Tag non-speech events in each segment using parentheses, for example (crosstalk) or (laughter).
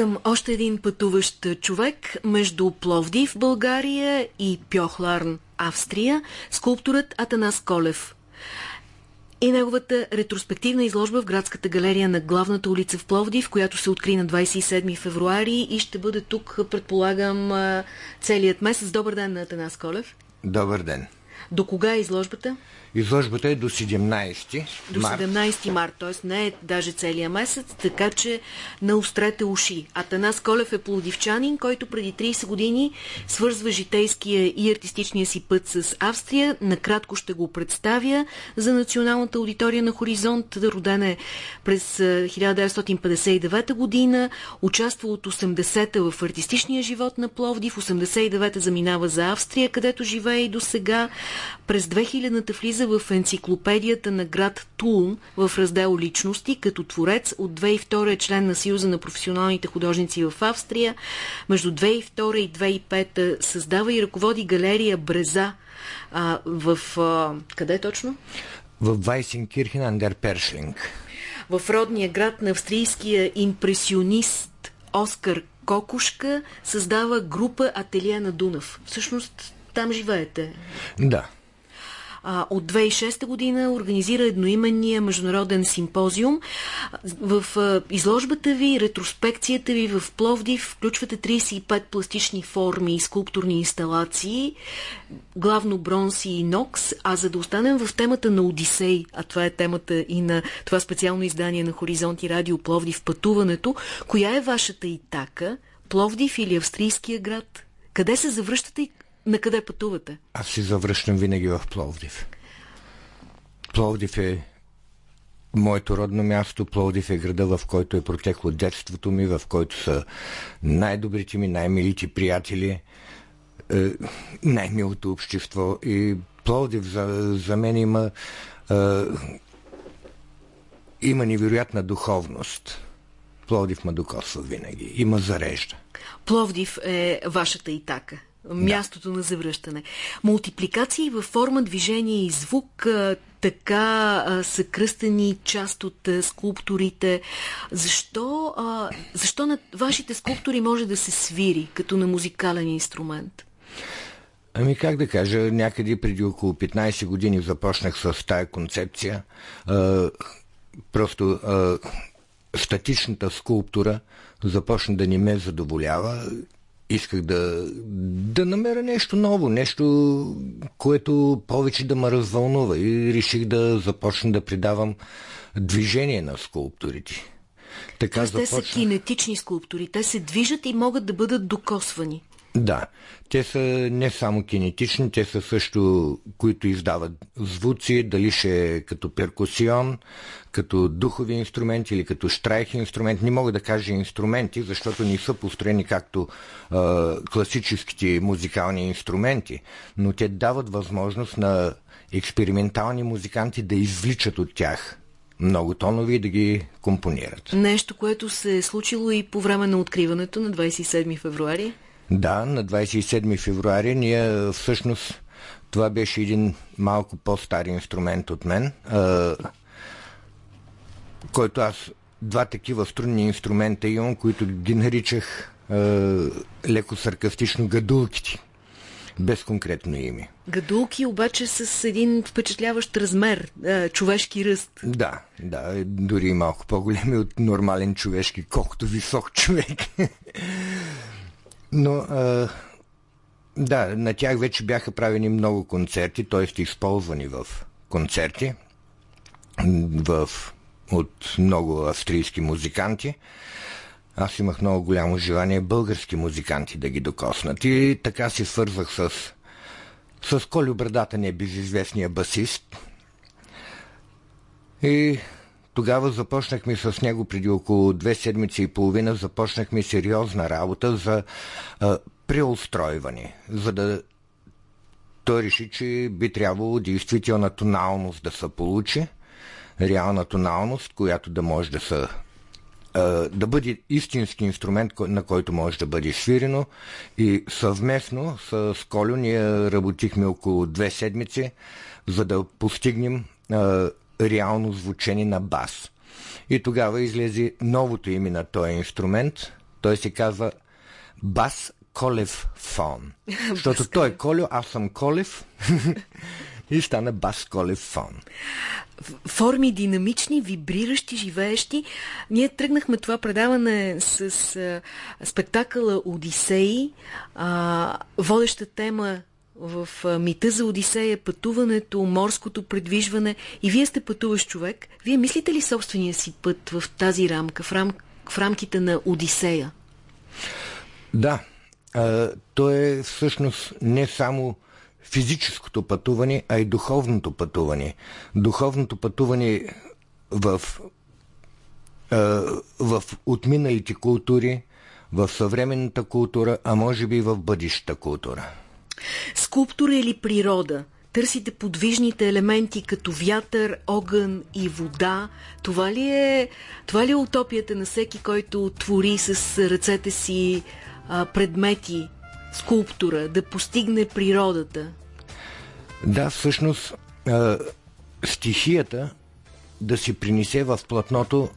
към още един пътуващ човек между Пловдив, България и Пьохларн, Австрия, скулпторът Атанас Колев. И неговата ретроспективна изложба в градската галерия на главната улица в Пловдив, която се откри на 27 февруари и ще бъде тук, предполагам, целият месец. Добър ден на Атанас Колев. Добър ден. До кога е изложбата? Изложбата е до 17 До 17 март, т.е. не е даже целия месец, така че наострете уши. Атанас Колев е плодивчанин, който преди 30 години свързва житейския и артистичния си път с Австрия. Накратко ще го представя за националната аудитория на Хоризонт. Роден е през 1959 година, участва от 80-та в артистичния живот на Пловдив, 89-та заминава за Австрия, където живее и до сега. През 2000-та влиза влиза в енциклопедията на град Тулн в раздел Личности като творец. От 2002 е член на Съюза на професионалните художници в Австрия. Между 2002 и 2005 създава и ръководи галерия Бреза а, в... А, къде точно? В Вайсенкирхен Андер Першлинг. В родния град на австрийския импресионист Оскар Кокушка създава група Ателия на Дунав. Всъщност там живеете. Да от 2006 година организира едноименния международен симпозиум. В изложбата ви, ретроспекцията ви в Пловдив включвате 35 пластични форми и скулптурни инсталации, главно бронз и инокс, а за да останем в темата на Одисей, а това е темата и на това специално издание на Хоризонт и Радио Пловдив пътуването, коя е вашата итака? Пловдив или австрийския град? Къде се завръщате и на къде пътувате? Аз си завръщам винаги в Пловдив. Пловдив е моето родно място. Пловдив е града, в който е протекло детството ми, в който са най-добрите ми, най-милите приятели, е, най-милото общество. И Пловдив за, за мен има, е, има невероятна духовност. Пловдив ма докосва винаги. Има зарежда. Пловдив е вашата итака мястото да. на завръщане. Мултипликации във форма, движение и звук, така а, са кръстени част от а, скулптурите. Защо, а, защо на вашите скулптури може да се свири като на музикален инструмент? Ами как да кажа, някъде преди около 15 години започнах с тая концепция. А, просто а, статичната скулптура започна да ни ме задоволява исках да, да намеря нещо ново, нещо, което повече да ме развълнува и реших да започна да придавам движение на скулптурите. Така Тоест, започна... те са кинетични скулптури, те се движат и могат да бъдат докосвани. Да, те са не само кинетични, те са също, които издават звуци, дали ще е като перкусион, като духови инструменти или като штрайх инструмент. Не мога да кажа инструменти, защото не са построени както е, класическите музикални инструменти, но те дават възможност на експериментални музиканти да извличат от тях много тонови и да ги компонират. Нещо, което се е случило и по време на откриването на 27 февруари? Да, на 27 февруари ние всъщност това беше един малко по-стар инструмент от мен, а, който аз два такива струнни инструмента имам, които ги наричах а, леко саркастично гадулките без конкретно име. Гадулки обаче с един впечатляващ размер, човешки ръст. Да, да, дори малко по-големи от нормален човешки, колкото висок човек. (laughs) Но а, да, на тях вече бяха правени много концерти, т.е. използвани в концерти в, от много австрийски музиканти. Аз имах много голямо желание български музиканти да ги докоснат. И така се свързвах с, с Колю Брадата, не безизвестния басист. И тогава започнахме с него преди около две седмици и половина, започнахме сериозна работа за а, преустройване, за да той реши, че би трябвало действителна тоналност да се получи, реална тоналност, която да може да се да бъде истински инструмент, на който може да бъде свирено. И съвместно с Колю ние работихме около две седмици, за да постигнем реално звучение на бас. И тогава излезе новото име на този инструмент, Той се казва Бас Колев фон. (laughs) Защото той е Колю, аз съм Колев. (laughs) и стана Бас Колев фон. Форми динамични, вибриращи, живеещи. Ние тръгнахме това предаване с а, спектакъла Одисеи. А, водеща тема в мита за Одисея, пътуването, морското предвижване. И вие сте пътуващ човек. Вие мислите ли собствения си път в тази рамка, в, рам, в рамките на Одисея? Да. А, то е всъщност не само физическото пътуване, а и духовното пътуване. Духовното пътуване в, в отминалите култури, в съвременната култура, а може би и в бъдещата култура. Скулптура или природа? Търсите подвижните елементи като вятър, огън и вода. Това ли е, това ли е утопията на всеки, който твори с ръцете си а, предмети, скулптура, да постигне природата? Да, всъщност а, стихията да си принесе в платното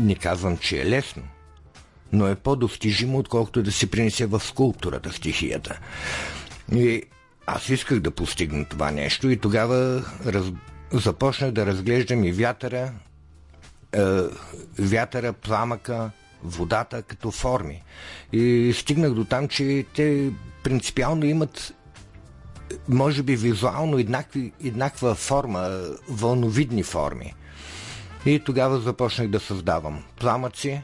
не казвам, че е лесно, но е по-достижимо, отколкото да си принесе в скулптурата стихията. И аз исках да постигна това нещо и тогава раз... започнах да разглеждам и вятъра, е, вятъра, пламъка, водата като форми. И стигнах до там, че те принципиално имат може би визуално еднакви, еднаква форма, вълновидни форми. И тогава започнах да създавам пламъци,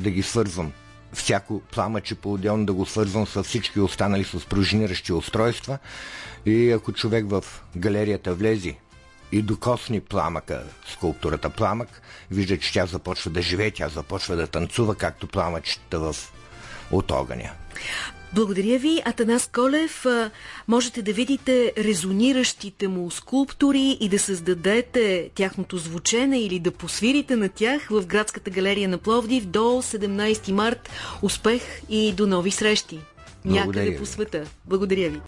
да ги свързвам всяко пламъче по-отделно да го свързвам с всички останали с пружиниращи устройства. И ако човек в галерията влезе и докосни пламъка, скулптурата пламък, вижда, че тя започва да живее, тя започва да танцува, както пламъчета в от огъня. Благодаря ви, Атанас Колев. Можете да видите резониращите му скулптури и да създадете тяхното звучене или да посвирите на тях в Градската галерия на Пловдив до 17 март. Успех и до нови срещи! Някъде по света. Благодаря ви.